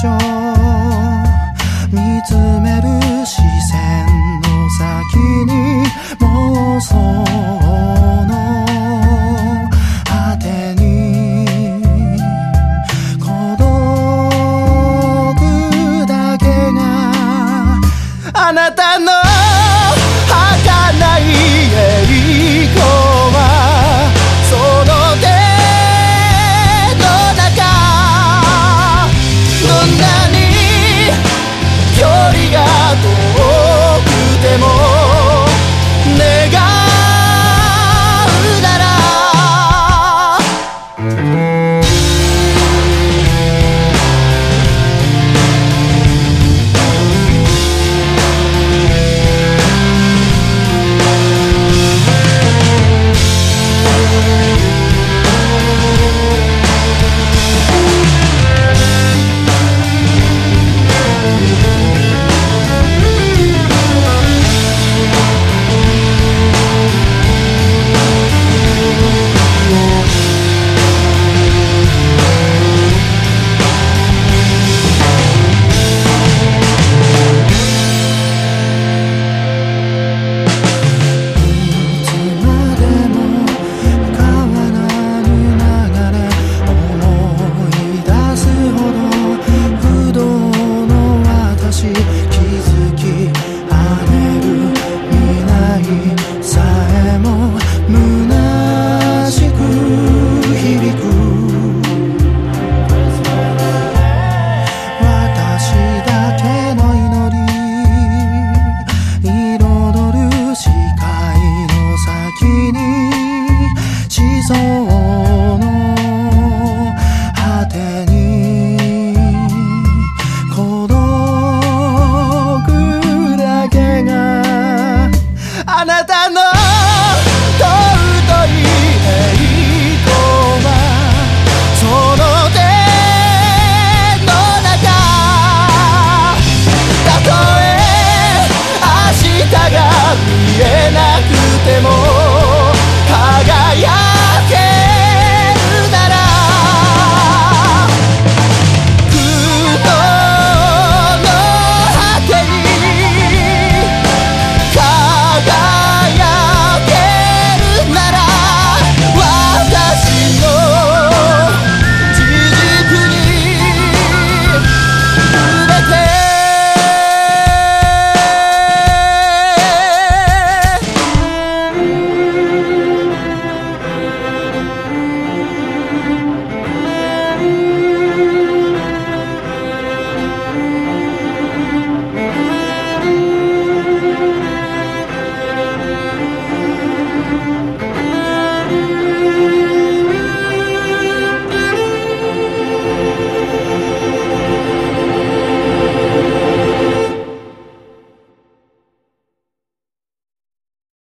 見つめる視線の先に妄想の果てに孤独だけがあなたの temor.